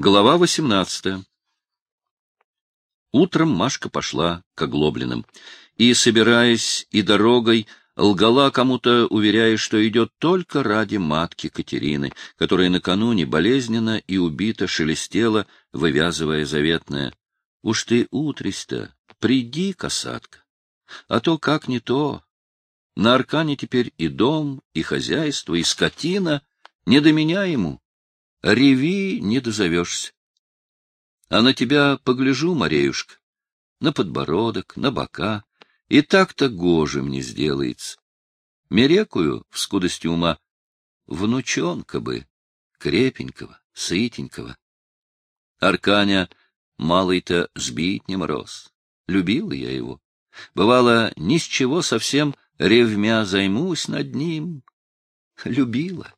Глава 18. Утром Машка пошла к оглобленным и, собираясь и дорогой, лгала кому-то, уверяя, что идет только ради матки Катерины, которая накануне болезненно и убито шелестела, вывязывая заветное. «Уж ты утрись-то, приди, касатка, а то как не то. На Аркане теперь и дом, и хозяйство, и скотина, не до меня ему». Реви не дозовешься. А на тебя погляжу, Мареюшка, на подбородок, на бока, и так-то гоже мне сделается. Мерекую, в скудости ума, внучонка бы, крепенького, сытенького. Арканя малый-то сбить не мороз. Любила я его. Бывало, ни с чего совсем ревмя займусь над ним. Любила.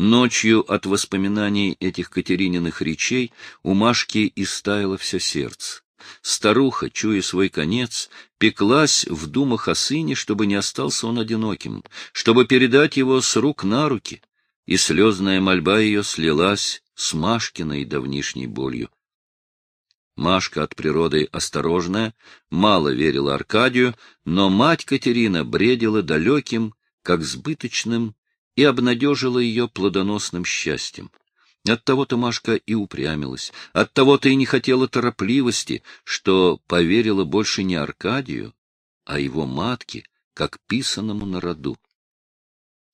Ночью от воспоминаний этих Катерининых речей у Машки истаяло все сердце. Старуха, чуя свой конец, пеклась в думах о сыне, чтобы не остался он одиноким, чтобы передать его с рук на руки, и слезная мольба ее слилась с Машкиной давнишней болью. Машка от природы осторожная, мало верила Аркадию, но мать Катерина бредила далеким, как сбыточным и обнадежила ее плодоносным счастьем. Оттого-то Машка и упрямилась, оттого-то и не хотела торопливости, что поверила больше не Аркадию, а его матке, как писанному на роду.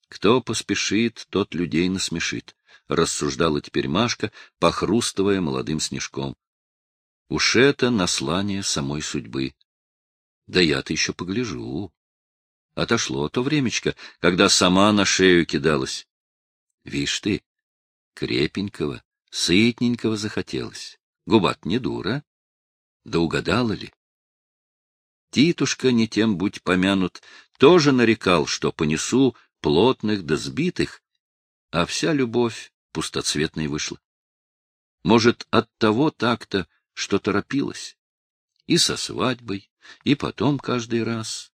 Кто поспешит, тот людей насмешит, — рассуждала теперь Машка, похрустывая молодым снежком. Уж это наслание самой судьбы. Да я-то еще погляжу. Отошло то времечко, когда сама на шею кидалась. Вишь ты, крепенького, сытненького захотелось. Губат не дура. Да угадала ли? Титушка, не тем будь помянут, тоже нарекал, что понесу плотных да сбитых, а вся любовь пустоцветной вышла. Может, от того так-то, что торопилась. И со свадьбой, и потом каждый раз.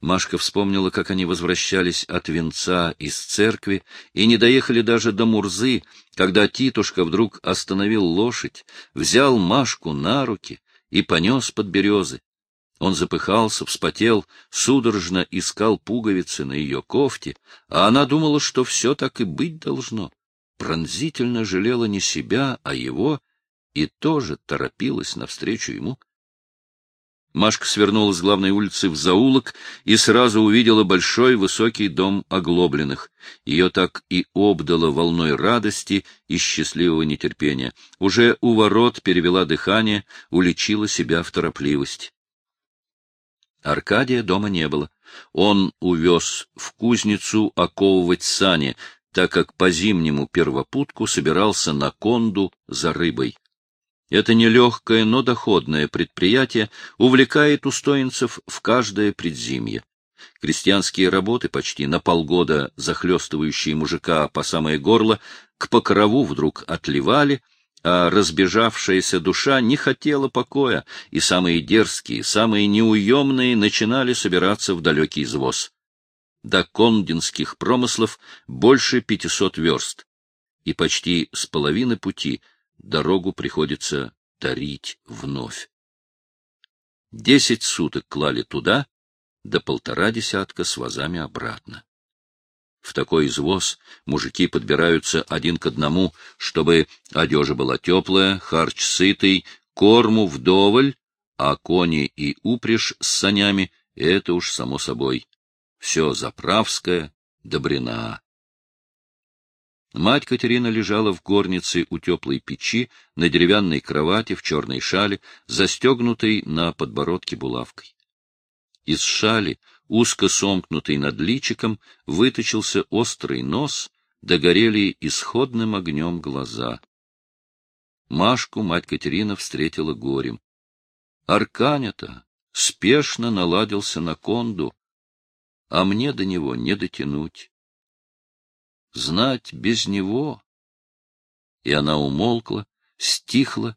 Машка вспомнила, как они возвращались от венца из церкви и не доехали даже до Мурзы, когда Титушка вдруг остановил лошадь, взял Машку на руки и понес под березы. Он запыхался, вспотел, судорожно искал пуговицы на ее кофте, а она думала, что все так и быть должно. Пронзительно жалела не себя, а его, и тоже торопилась навстречу ему. Машка свернула с главной улицы в заулок и сразу увидела большой высокий дом оглобленных. Ее так и обдало волной радости и счастливого нетерпения. Уже у ворот перевела дыхание, уличила себя в торопливости. Аркадия дома не было. Он увез в кузницу оковывать сани, так как по зимнему первопутку собирался на конду за рыбой. Это нелегкое, но доходное предприятие увлекает устоинцев в каждое предзимье. Крестьянские работы, почти на полгода захлестывающие мужика по самое горло, к покрову вдруг отливали, а разбежавшаяся душа не хотела покоя, и самые дерзкие, самые неуемные начинали собираться в далекий извоз. До кондинских промыслов больше пятисот верст, и почти с половины пути дорогу приходится тарить вновь. Десять суток клали туда, до полтора десятка с вазами обратно. В такой извоз мужики подбираются один к одному, чтобы одежа была теплая, харч сытый, корму вдоволь, а кони и упряжь с санями — это уж само собой. Все заправское, добрина. Мать Катерина лежала в горнице у теплой печи на деревянной кровати в черной шале, застегнутой на подбородке булавкой. Из шали, узко сомкнутой над личиком, выточился острый нос, догорели исходным огнем глаза. Машку мать Катерина встретила горем. Арканя-то спешно наладился на конду, а мне до него не дотянуть знать без него. И она умолкла, стихла,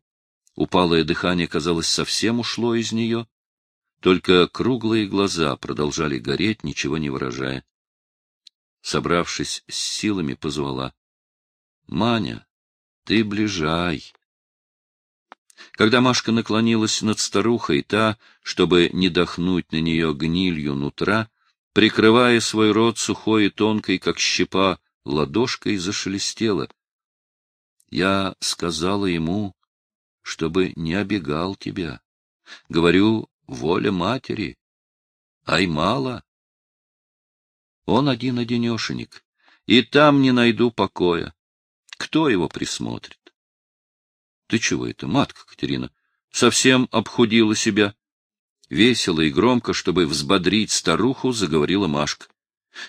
упалое дыхание, казалось, совсем ушло из нее, только круглые глаза продолжали гореть, ничего не выражая. Собравшись с силами, позвала. Маня, ты ближай. Когда Машка наклонилась над старухой, та, чтобы не дохнуть на нее гнилью нутра, прикрывая свой рот сухой и тонкой, как щепа, ладошкой зашелестела. Я сказала ему, чтобы не обегал тебя. Говорю, воля матери. Ай, мало. Он один-одинешенек, и там не найду покоя. Кто его присмотрит? Ты чего это, матка Катерина? Совсем обхудила себя? Весело и громко, чтобы взбодрить старуху, заговорила Машка.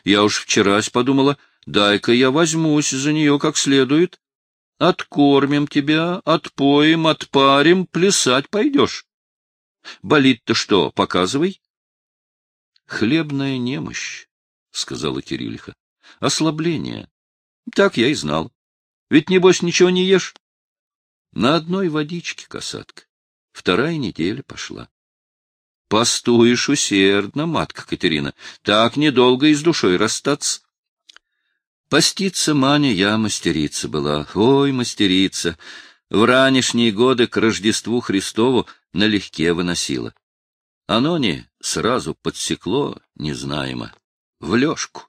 Я уж вчерась подумала, дай-ка я возьмусь за нее как следует. Откормим тебя, отпоим, отпарим, плясать пойдешь. Болит-то что, показывай. Хлебная немощь, — сказала Кириллиха. Ослабление. Так я и знал. Ведь, небось, ничего не ешь? На одной водичке, касатка. Вторая неделя пошла. Постуешь усердно, матка Катерина, так недолго и с душой расстаться. Поститься Маня я мастерица была, ой, мастерица. В ранешние годы к Рождеству Христову налегке выносила. Оно не сразу подсекло, незнаемо, в лёжку.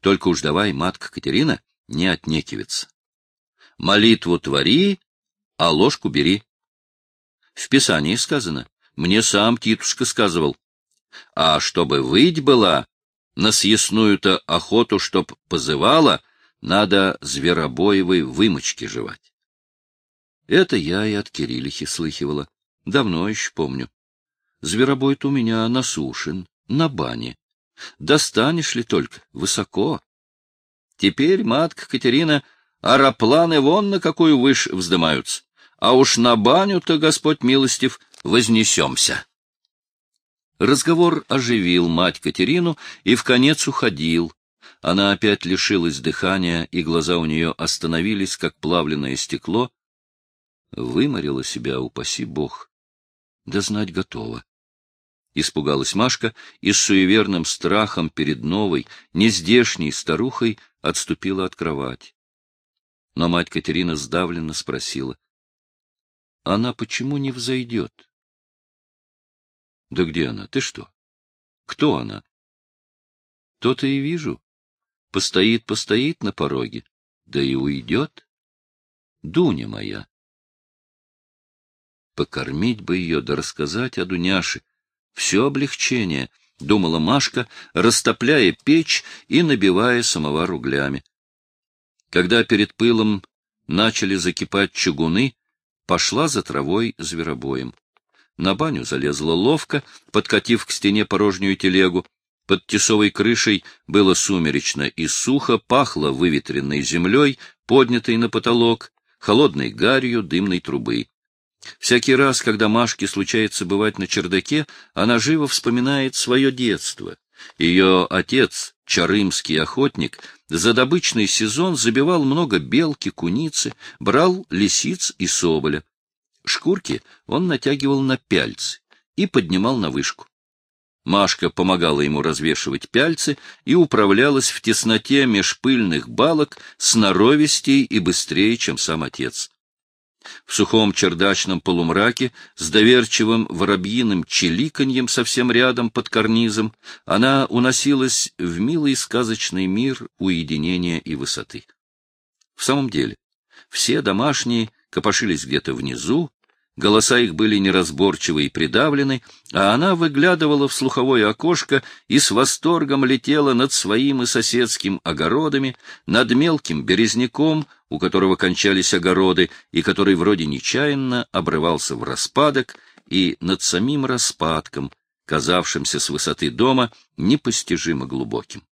Только уж давай, матка Катерина, не отнекиваться. Молитву твори, а ложку бери. В Писании сказано, мне сам Титушка сказывал. А чтобы выть была, на съестную-то охоту, чтоб позывала, надо зверобоевой вымочки жевать. Это я и от Кириллихи слыхивала. Давно еще помню. Зверобой-то у меня насушен, на бане. Достанешь ли только, высоко. Теперь, матка Катерина, аэропланы вон на какую выш вздымаются, а уж на баню-то, Господь милостив, вознесемся. Разговор оживил мать Катерину и в конец уходил. Она опять лишилась дыхания, и глаза у нее остановились, как плавленное стекло. Выморила себя, упаси бог. Да знать готова. Испугалась Машка и с суеверным страхом перед новой, нездешней старухой отступила от кровати. Но мать Катерина сдавленно спросила. — Она почему не взойдет? Да где она? Ты что? Кто она? То-то и вижу. Постоит, постоит на пороге, да и уйдет. Дуня моя. Покормить бы ее, да рассказать о Дуняше. Все облегчение, — думала Машка, растопляя печь и набивая самовар углями. Когда перед пылом начали закипать чугуны, пошла за травой зверобоем. На баню залезла ловко, подкатив к стене порожнюю телегу. Под тесовой крышей было сумеречно и сухо, пахло выветренной землей, поднятой на потолок, холодной гарью дымной трубы. Всякий раз, когда Машке случается бывать на чердаке, она живо вспоминает свое детство. Ее отец, чарымский охотник, за добычный сезон забивал много белки, куницы, брал лисиц и соболя. Шкурки он натягивал на пяльцы и поднимал на вышку. Машка помогала ему развешивать пяльцы и управлялась в тесноте меж пыльных балок сноровистей и быстрее, чем сам отец. В сухом чердачном полумраке, с доверчивым воробьиным чиликаньем совсем рядом под карнизом, она уносилась в милый сказочный мир уединения и высоты. В самом деле, все домашние копошились где-то внизу, голоса их были неразборчивы и придавлены, а она выглядывала в слуховое окошко и с восторгом летела над своим и соседским огородами, над мелким березняком, у которого кончались огороды, и который вроде нечаянно обрывался в распадок, и над самим распадком, казавшимся с высоты дома непостижимо глубоким.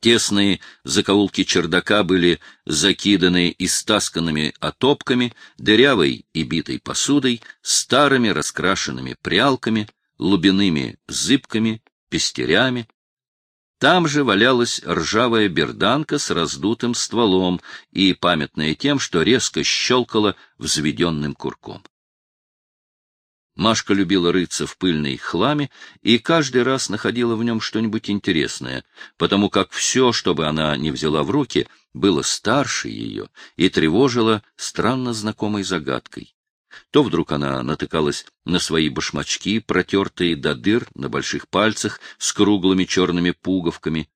Тесные закоулки чердака были закиданы истасканными отопками, дырявой и битой посудой, старыми раскрашенными прялками, лубяными зыбками, пестерями. Там же валялась ржавая берданка с раздутым стволом и памятная тем, что резко щелкала взведенным курком. Машка любила рыться в пыльной хламе и каждый раз находила в нем что-нибудь интересное, потому как все, что бы она не взяла в руки, было старше ее и тревожило странно знакомой загадкой. То вдруг она натыкалась на свои башмачки, протертые до дыр на больших пальцах с круглыми черными пуговками.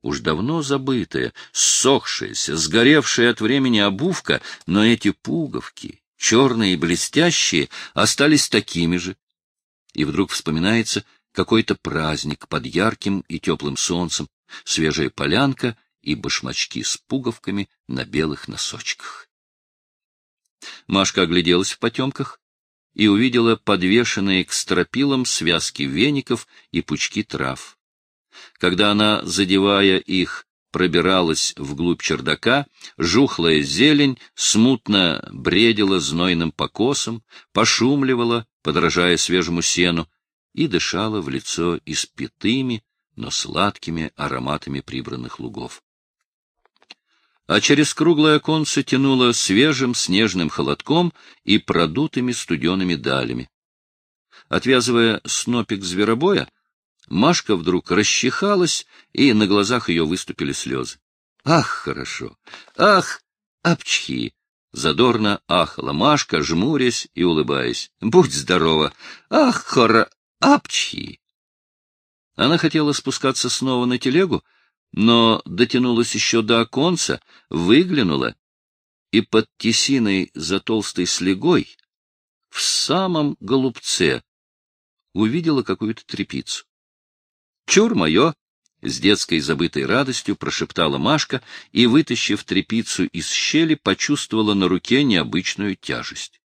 Уж давно забытая, ссохшаяся, сгоревшая от времени обувка, но эти пуговки черные и блестящие, остались такими же. И вдруг вспоминается какой-то праздник под ярким и теплым солнцем, свежая полянка и башмачки с пуговками на белых носочках. Машка огляделась в потемках и увидела подвешенные к стропилам связки веников и пучки трав. Когда она, задевая их, пробиралась вглубь чердака, жухлая зелень смутно бредила знойным покосом, пошумливала, подражая свежему сену, и дышала в лицо испитыми, но сладкими ароматами прибранных лугов. А через круглое оконце тянуло свежим снежным холодком и продутыми студеными далями. Отвязывая снопик зверобоя, Машка вдруг расчихалась, и на глазах ее выступили слезы. «Ах, хорошо! Ах, апчхи!» Задорно ахала Машка, жмурясь и улыбаясь. «Будь здорова! Ах, хора! Апчхи!» Она хотела спускаться снова на телегу, но дотянулась еще до оконца, выглянула, и под тесиной за толстой слегой в самом голубце увидела какую-то трепицу. Чур мое! — с детской забытой радостью прошептала Машка и, вытащив трепицу из щели, почувствовала на руке необычную тяжесть.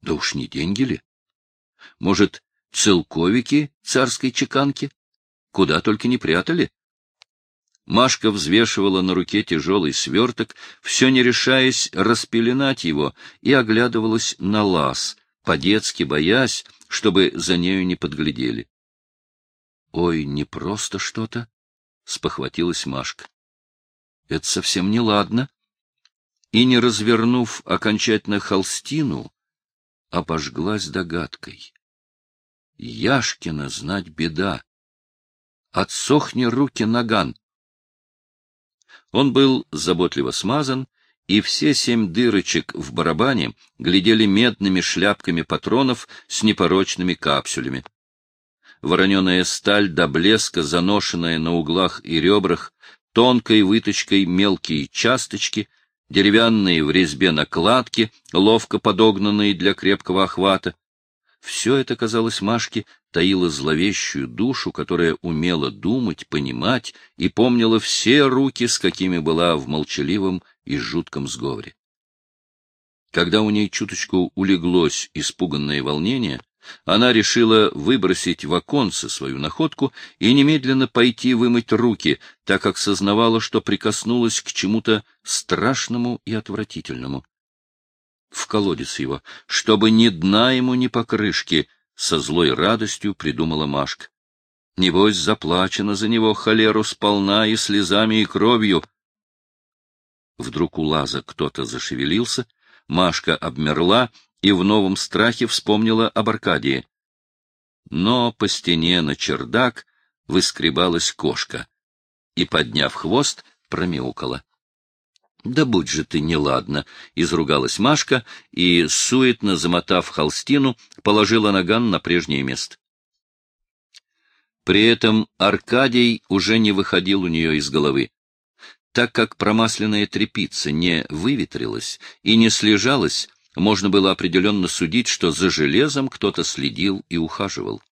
Да уж не деньги ли? Может, целковики царской чеканки? Куда только не прятали. Машка взвешивала на руке тяжелый сверток, все не решаясь распеленать его, и оглядывалась на лаз, по-детски боясь, чтобы за нею не подглядели. Ой, не просто что-то, — спохватилась Машка. Это совсем не ладно. И, не развернув окончательно холстину, обожглась догадкой. Яшкина знать беда. Отсохни руки наган. Он был заботливо смазан, и все семь дырочек в барабане глядели медными шляпками патронов с непорочными капсулями вороненая сталь до блеска, заношенная на углах и ребрах, тонкой выточкой мелкие часточки, деревянные в резьбе накладки, ловко подогнанные для крепкого охвата. Все это, казалось Машке, таило зловещую душу, которая умела думать, понимать и помнила все руки, с какими была в молчаливом и жутком сговоре. Когда у ней чуточку улеглось испуганное волнение, она решила выбросить в оконце свою находку и немедленно пойти вымыть руки, так как сознавала, что прикоснулась к чему-то страшному и отвратительному. В колодец его, чтобы ни дна ему, ни покрышки, со злой радостью придумала Машка. Небось, заплачено за него холеру сполна и слезами, и кровью. Вдруг у лаза кто-то зашевелился, Машка обмерла и в новом страхе вспомнила об Аркадии. Но по стене на чердак выскребалась кошка и, подняв хвост, промяукала. — Да будь же ты неладно! — изругалась Машка и, суетно замотав холстину, положила наган на прежнее место. При этом Аркадий уже не выходил у нее из головы. Так как промасленная тряпица не выветрилась и не слежалась, можно было определенно судить, что за железом кто-то следил и ухаживал.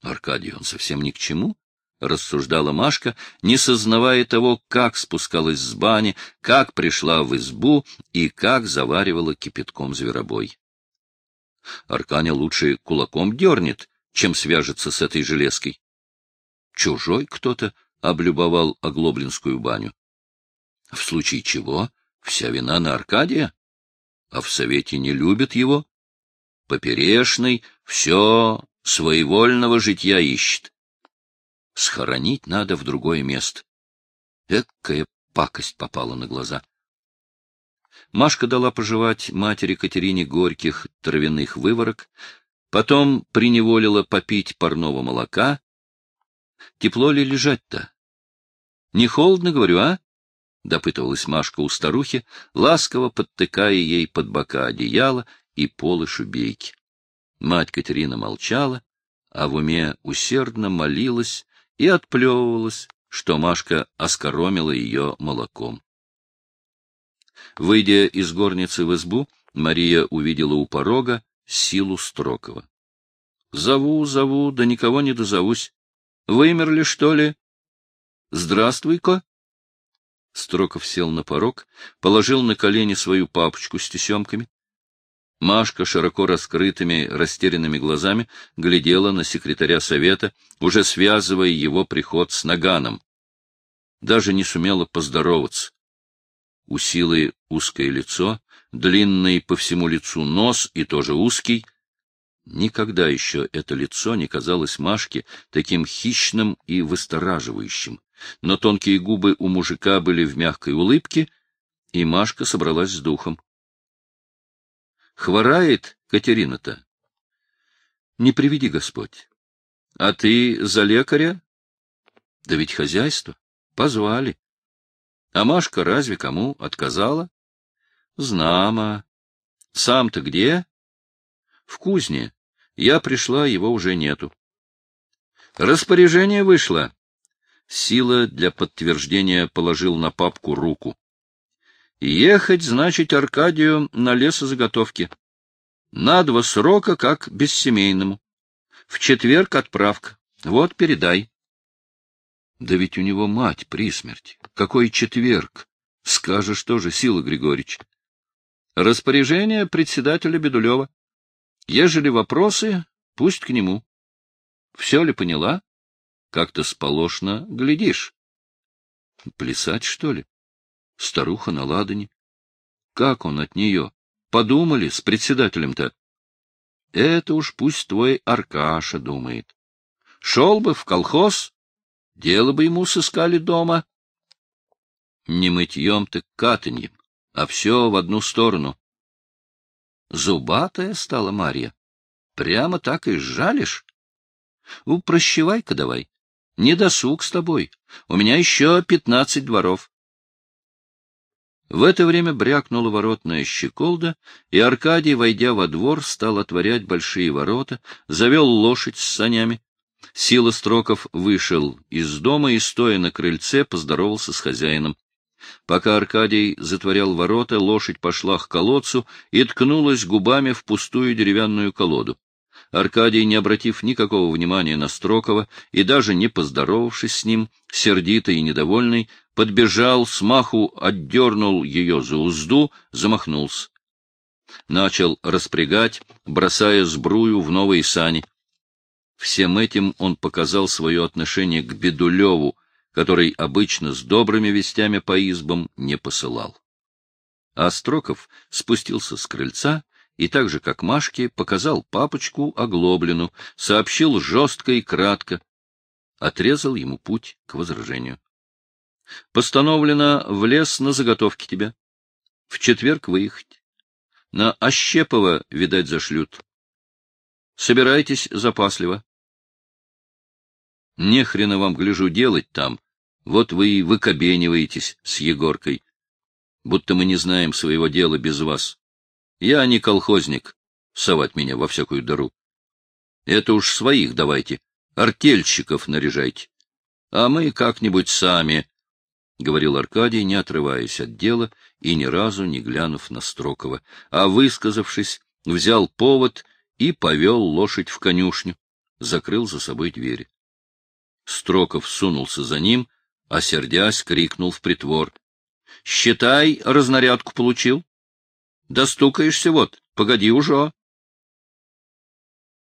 Аркадий, он совсем ни к чему, — рассуждала Машка, не сознавая того, как спускалась с бани, как пришла в избу и как заваривала кипятком зверобой. Арканя лучше кулаком дернет, чем свяжется с этой железкой. Чужой кто-то облюбовал оглоблинскую баню. В случае чего вся вина на Аркадия? А в совете не любят его. Поперешный все своевольного житья ищет. Схоронить надо в другое место. Экая пакость попала на глаза. Машка дала пожевать матери Катерине горьких травяных выворок, потом приневолила попить парного молока. Тепло ли лежать-то? Не холодно, говорю, а? — допытывалась Машка у старухи, ласково подтыкая ей под бока одеяло и полы шубейки. Мать Катерина молчала, а в уме усердно молилась и отплевывалась, что Машка оскоромила ее молоком. Выйдя из горницы в избу, Мария увидела у порога силу Строкова. — Зову, зову, да никого не дозовусь. Вымерли, что ли? — Здравствуй-ка. Строков сел на порог, положил на колени свою папочку с тесемками. Машка широко раскрытыми, растерянными глазами глядела на секретаря совета, уже связывая его приход с Наганом. Даже не сумела поздороваться. У силы узкое лицо, длинный по всему лицу нос и тоже узкий. Никогда еще это лицо не казалось Машке таким хищным и выстораживающим. Но тонкие губы у мужика были в мягкой улыбке, и Машка собралась с духом. Хворает Катерина-то? Не приведи Господь. А ты за лекаря? Да ведь хозяйство. Позвали. А Машка разве кому отказала? Знамо. Сам-то где? В кузне. Я пришла, его уже нету. Распоряжение вышло. Сила для подтверждения положил на папку руку. Ехать, значит, Аркадию на лесозаготовки. На два срока, как бессемейному. В четверг отправка. Вот, передай. Да ведь у него мать при смерти. Какой четверг? Скажешь тоже, Сила Григорьевич. Распоряжение председателя Бедулева. Ежели вопросы, пусть к нему. Все ли поняла? Как-то сполошно глядишь. Плясать, что ли? Старуха на ладони. Как он от нее? Подумали с председателем-то. Это уж пусть твой Аркаша думает. Шел бы в колхоз, дело бы ему сыскали дома. Не мытьем, так катаньем, а все в одну сторону. Зубатая стала Марья. Прямо так и сжалишь. Упрощевай-ка давай. Не досуг с тобой. У меня еще пятнадцать дворов. В это время брякнула воротная щеколда, и Аркадий, войдя во двор, стал отворять большие ворота, завел лошадь с санями. Сила Строков вышел из дома и, стоя на крыльце, поздоровался с хозяином. Пока Аркадий затворял ворота, лошадь пошла к колодцу и ткнулась губами в пустую деревянную колоду. Аркадий, не обратив никакого внимания на Строкова и даже не поздоровавшись с ним, сердитый и недовольный, подбежал, смаху отдернул ее за узду, замахнулся. Начал распрягать, бросая сбрую в новые сани. Всем этим он показал свое отношение к Бедулеву, который обычно с добрыми вестями по избам не посылал. А Строков спустился с крыльца и так же, как Машке, показал папочку оглоблину, сообщил жестко и кратко, отрезал ему путь к возражению. Постановлено в лес на заготовки тебя. В четверг выехать. На Ощепово, видать, зашлют. Собирайтесь запасливо. Не хрена вам, гляжу, делать там. Вот вы и выкобениваетесь с Егоркой. Будто мы не знаем своего дела без вас. Я не колхозник, совать меня во всякую дыру. Это уж своих давайте, артельщиков наряжайте. А мы как-нибудь сами, — говорил Аркадий, не отрываясь от дела и ни разу не глянув на Строкова, а, высказавшись, взял повод и повел лошадь в конюшню, закрыл за собой двери. Строков сунулся за ним, а, сердясь, крикнул в притвор. — Считай, разнарядку получил. Достукаешься вот, погоди уже.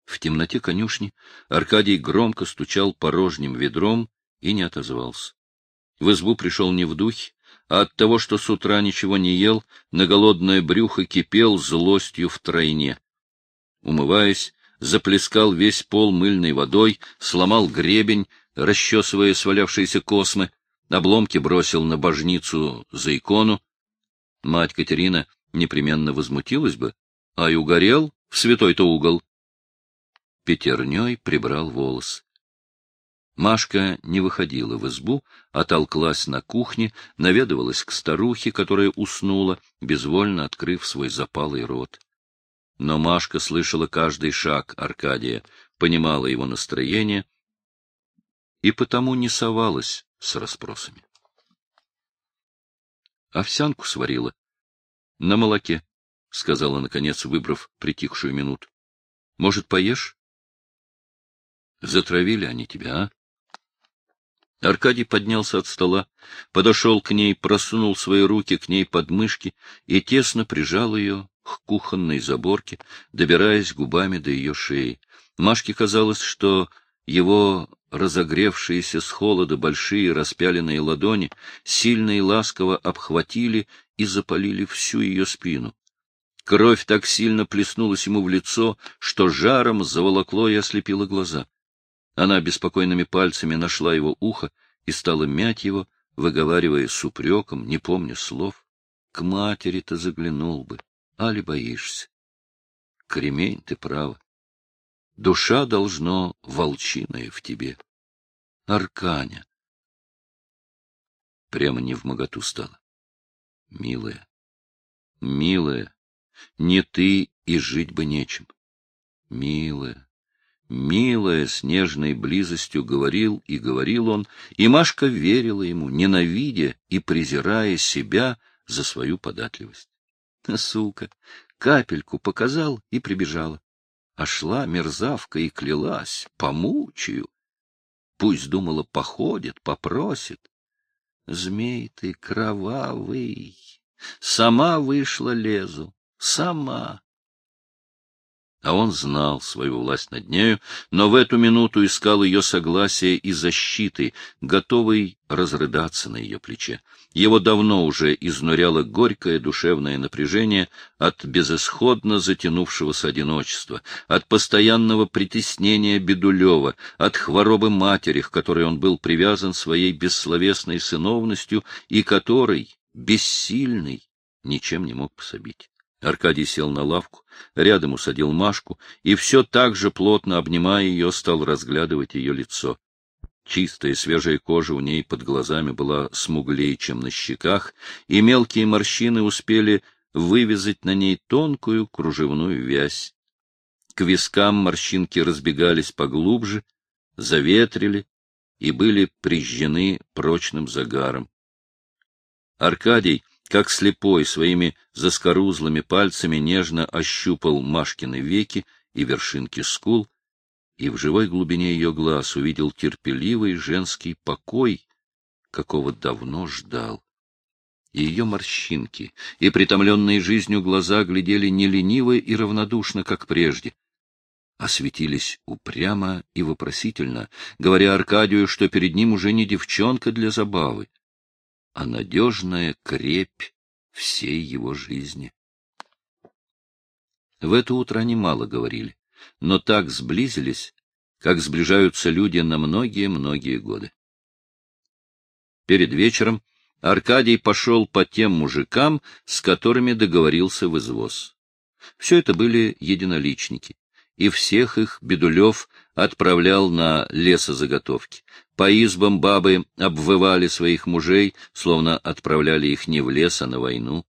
В темноте конюшни Аркадий громко стучал порожним ведром и не отозвался. В избу пришел не в духе, а от того, что с утра ничего не ел, на голодное брюхо кипел злостью втройне. Умываясь, заплескал весь пол мыльной водой, сломал гребень, расчесывая свалявшиеся космы, обломки бросил на божницу за икону, Мать Катерина непременно возмутилась бы, а и угорел в святой-то угол. Пятерней прибрал волос. Машка не выходила в избу, а толклась на кухне, наведывалась к старухе, которая уснула, безвольно открыв свой запалый рот. Но Машка слышала каждый шаг Аркадия, понимала его настроение и потому не совалась с расспросами. Овсянку сварила. — На молоке, — сказала, наконец, выбрав притихшую минуту. — Может, поешь? — Затравили они тебя, а? Аркадий поднялся от стола, подошел к ней, просунул свои руки к ней под мышки и тесно прижал ее к кухонной заборке, добираясь губами до ее шеи. Машке казалось, что его разогревшиеся с холода большие распяленные ладони сильно и ласково обхватили и запалили всю ее спину. Кровь так сильно плеснулась ему в лицо, что жаром заволокло и ослепило глаза. Она беспокойными пальцами нашла его ухо и стала мять его, выговаривая с упреком, не помня слов. К матери-то заглянул бы, али боишься? Кремень, ты права. Душа должно волчиная в тебе. Арканя. Прямо не в моготу стало. Милая, милая, не ты и жить бы нечем. Милая, милая, с нежной близостью говорил и говорил он, и Машка верила ему, ненавидя и презирая себя за свою податливость. Сука, капельку показал и прибежала а шла мерзавка и клялась, помучаю. Пусть думала, походит, попросит. Змей ты кровавый, сама вышла лезу, сама. А он знал свою власть над нею, но в эту минуту искал ее согласия и защиты, готовый разрыдаться на ее плече. Его давно уже изнуряло горькое душевное напряжение от безысходно затянувшегося одиночества, от постоянного притеснения Бедулева, от хворобы матери, к которой он был привязан своей бессловесной сыновностью и которой, бессильный, ничем не мог пособить. Аркадий сел на лавку, рядом усадил Машку и все так же, плотно обнимая ее, стал разглядывать ее лицо. Чистая свежая кожа у ней под глазами была смуглее, чем на щеках, и мелкие морщины успели вывязать на ней тонкую кружевную вязь. К вискам морщинки разбегались поглубже, заветрили и были прижжены прочным загаром. Аркадий как слепой своими заскорузлыми пальцами нежно ощупал Машкины веки и вершинки скул, и в живой глубине ее глаз увидел терпеливый женский покой, какого давно ждал. И ее морщинки, и притомленные жизнью глаза глядели не лениво и равнодушно, как прежде, а светились упрямо и вопросительно, говоря Аркадию, что перед ним уже не девчонка для забавы, а надежная крепь всей его жизни. В это утро они мало говорили, но так сблизились, как сближаются люди на многие-многие годы. Перед вечером Аркадий пошел по тем мужикам, с которыми договорился в извоз. Все это были единоличники, и всех их Бедулев отправлял на лесозаготовки. По избам бабы обвывали своих мужей, словно отправляли их не в лес, а на войну.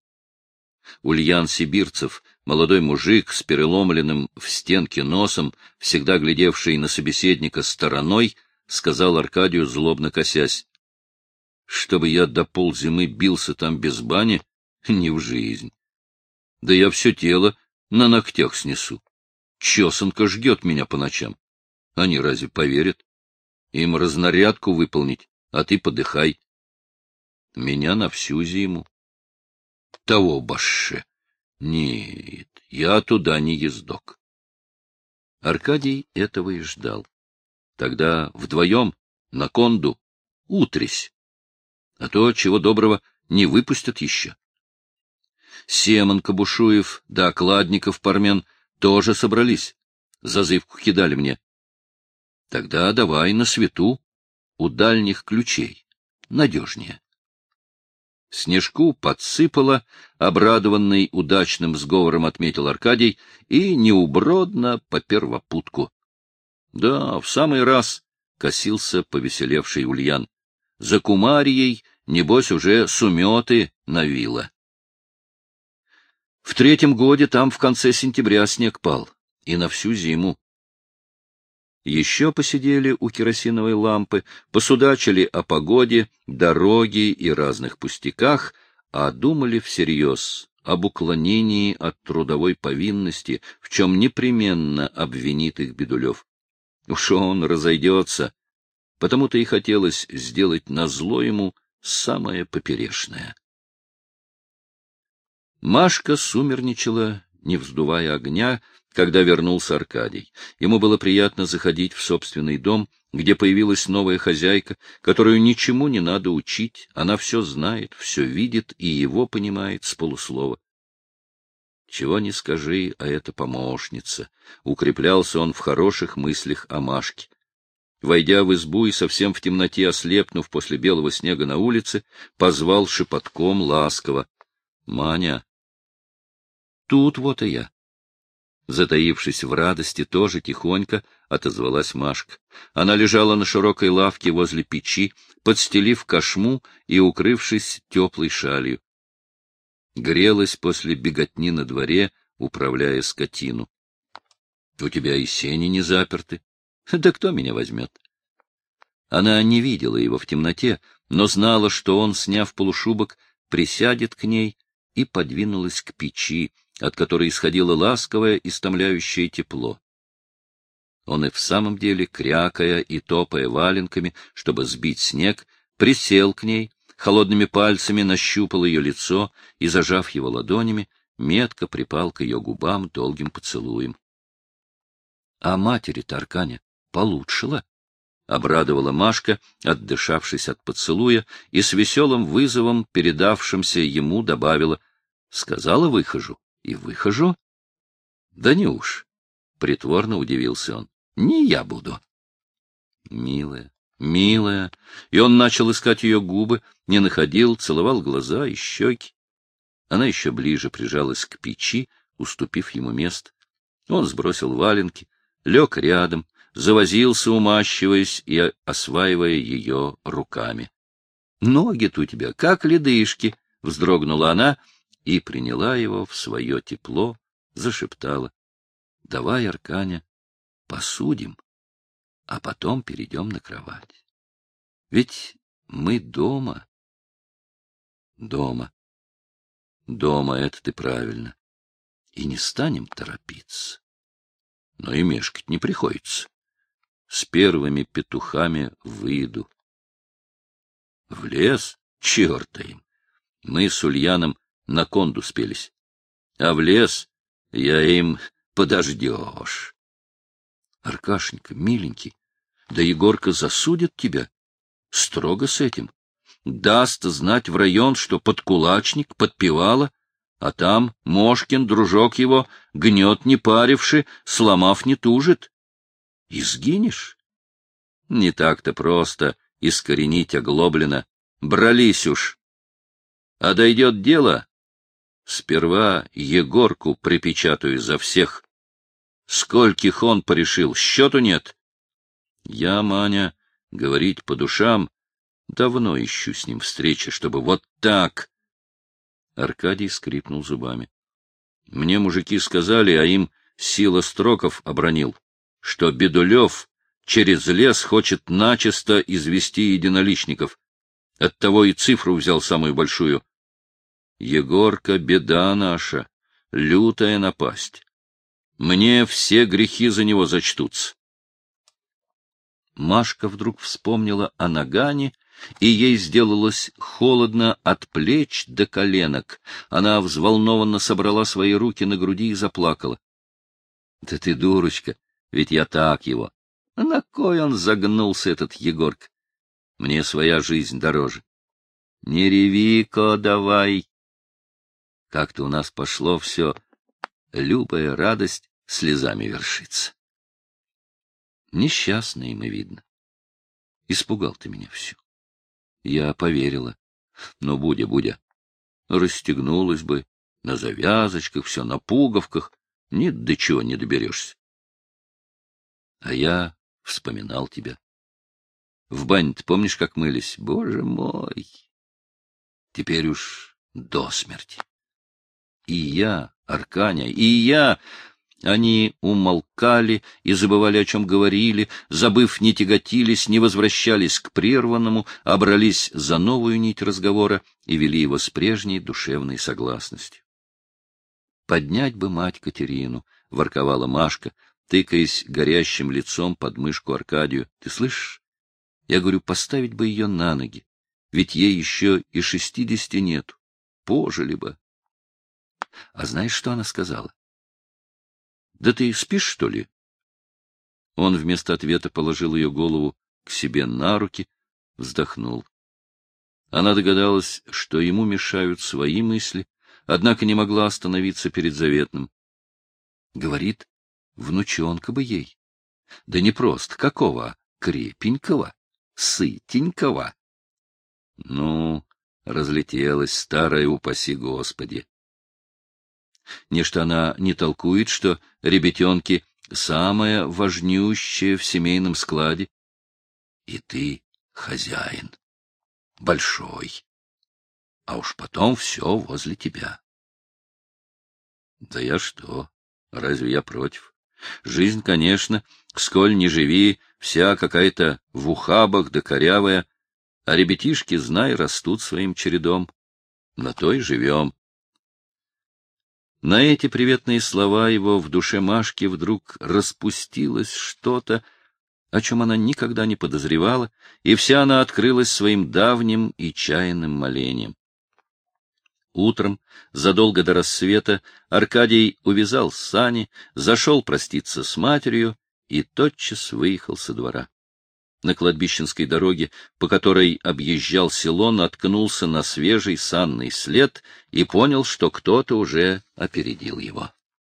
Ульян Сибирцев, молодой мужик с переломленным в стенке носом, всегда глядевший на собеседника стороной, сказал Аркадию, злобно косясь. — Чтобы я до ползимы бился там без бани? Не в жизнь. Да я все тело на ногтях снесу. Чесанка ждет меня по ночам. Они разве поверят? Им разнарядку выполнить, а ты подыхай. Меня на всю зиму. Того баше. Нет, я туда не ездок. Аркадий этого и ждал. Тогда вдвоем на конду утрись. А то, чего доброго, не выпустят еще. Семон Кабушуев да Окладников Пармен тоже собрались. Зазывку кидали мне. Тогда давай на свету, у дальних ключей, надежнее. Снежку подсыпало, обрадованный удачным сговором отметил Аркадий, и неубродно по первопутку. Да, в самый раз косился повеселевший Ульян. За кумарией, небось, уже суметы навила. В третьем годе там в конце сентября снег пал, и на всю зиму. Еще посидели у керосиновой лампы, посудачили о погоде, дороге и разных пустяках, а думали всерьез об уклонении от трудовой повинности, в чем непременно обвинит их Бедулев. Уж он разойдется, потому-то и хотелось сделать назло ему самое поперешное. Машка сумерничала, не вздувая огня, когда вернулся Аркадий. Ему было приятно заходить в собственный дом, где появилась новая хозяйка, которую ничему не надо учить, она все знает, все видит и его понимает с полуслова. Чего не скажи, а это помощница. Укреплялся он в хороших мыслях о Машке. Войдя в избу и совсем в темноте ослепнув после белого снега на улице, позвал шепотком ласково. — Маня! — Тут вот и я. Затаившись в радости, тоже тихонько отозвалась Машка. Она лежала на широкой лавке возле печи, подстелив кошму и укрывшись теплой шалью. Грелась после беготни на дворе, управляя скотину. — У тебя и сени не заперты. Да кто меня возьмет? Она не видела его в темноте, но знала, что он, сняв полушубок, присядет к ней и подвинулась к печи, от которой исходило ласковое, истомляющее тепло. Он и в самом деле, крякая и топая валенками, чтобы сбить снег, присел к ней, холодными пальцами нащупал ее лицо и, зажав его ладонями, метко припал к ее губам долгим поцелуем. — А матери-то, Арканя, получшила? — обрадовала Машка, отдышавшись от поцелуя, и с веселым вызовом, передавшимся ему, добавила — Сказала, выхожу. И выхожу? Да не уж. Притворно удивился он. Не я буду. Милая, милая. И он начал искать ее губы, не находил, целовал глаза и щеки. Она еще ближе прижалась к печи, уступив ему место. Он сбросил валенки, лег рядом, завозился, умащиваясь и осваивая ее руками. — Ноги-то у тебя как ледышки! — вздрогнула она и приняла его в свое тепло, зашептала. — Давай, Арканя, посудим, а потом перейдем на кровать. Ведь мы дома. Дома. Дома, это ты правильно. И не станем торопиться. Но и мешкать не приходится. С первыми петухами выйду. В лес? Черта им! Мы с Ульяном на конду спелись. А в лес я им подождешь. Аркашенька, миленький, да Егорка засудит тебя. Строго с этим. Даст знать в район, что подкулачник, подпевала, а там Мошкин, дружок его, гнет не паривши, сломав не тужит. И сгинешь? Не так-то просто искоренить оглоблено. Брались уж. А дойдет дело, Сперва Егорку припечатаю за всех. Скольких он порешил, счету нет. Я, Маня, говорить по душам, давно ищу с ним встречи, чтобы вот так. Аркадий скрипнул зубами. Мне мужики сказали, а им сила строков обронил, что Бедулев через лес хочет начисто извести единоличников. Оттого и цифру взял самую большую. Егорка — беда наша, лютая напасть. Мне все грехи за него зачтутся. Машка вдруг вспомнила о нагане, и ей сделалось холодно от плеч до коленок. Она взволнованно собрала свои руки на груди и заплакала. — Да ты дурочка, ведь я так его. На кой он загнулся, этот Егорка? Мне своя жизнь дороже. Не реви-ка давай, как-то у нас пошло все, любая радость слезами вершится. Несчастные мы, видно. Испугал ты меня всю. Я поверила. Ну, Будя, Будя, расстегнулась бы, на завязочках, все на пуговках, ни до чего не доберешься. А я вспоминал тебя. В бане помнишь, как мылись? Боже мой! Теперь уж до смерти. И я, Арканя, и я... Они умолкали и забывали, о чем говорили, забыв, не тяготились, не возвращались к прерванному, а брались за новую нить разговора и вели его с прежней душевной согласностью. «Поднять бы мать Катерину!» — ворковала Машка, тыкаясь горящим лицом под мышку Аркадию. — Ты слышишь? Я говорю, поставить бы ее на ноги, ведь ей еще и шестидесяти нету. Пожили бы. А знаешь, что она сказала? — Да ты спишь, что ли? Он вместо ответа положил ее голову к себе на руки, вздохнул. Она догадалась, что ему мешают свои мысли, однако не могла остановиться перед заветным. Говорит, Внучонка бы ей. Да не просто какого, а крепенького, сытенького. Ну, разлетелась старая, упаси Господи. Нечто она не толкует, что ребятенки самое важнющее в семейном складе. И ты хозяин, большой, а уж потом все возле тебя. Да я что, разве я против? Жизнь, конечно, сколь не живи, вся какая-то в ухабах да корявая, а ребятишки, знай, растут своим чередом. На то и живем. На эти приветные слова его в душе Машки вдруг распустилось что-то, о чем она никогда не подозревала, и вся она открылась своим давним и чаянным молением. Утром, задолго до рассвета, Аркадий увязал сани, зашел проститься с матерью и тотчас выехал со двора. На кладбищенской дороге, по которой объезжал село, наткнулся на свежий санный след и понял, что кто-то уже опередил его.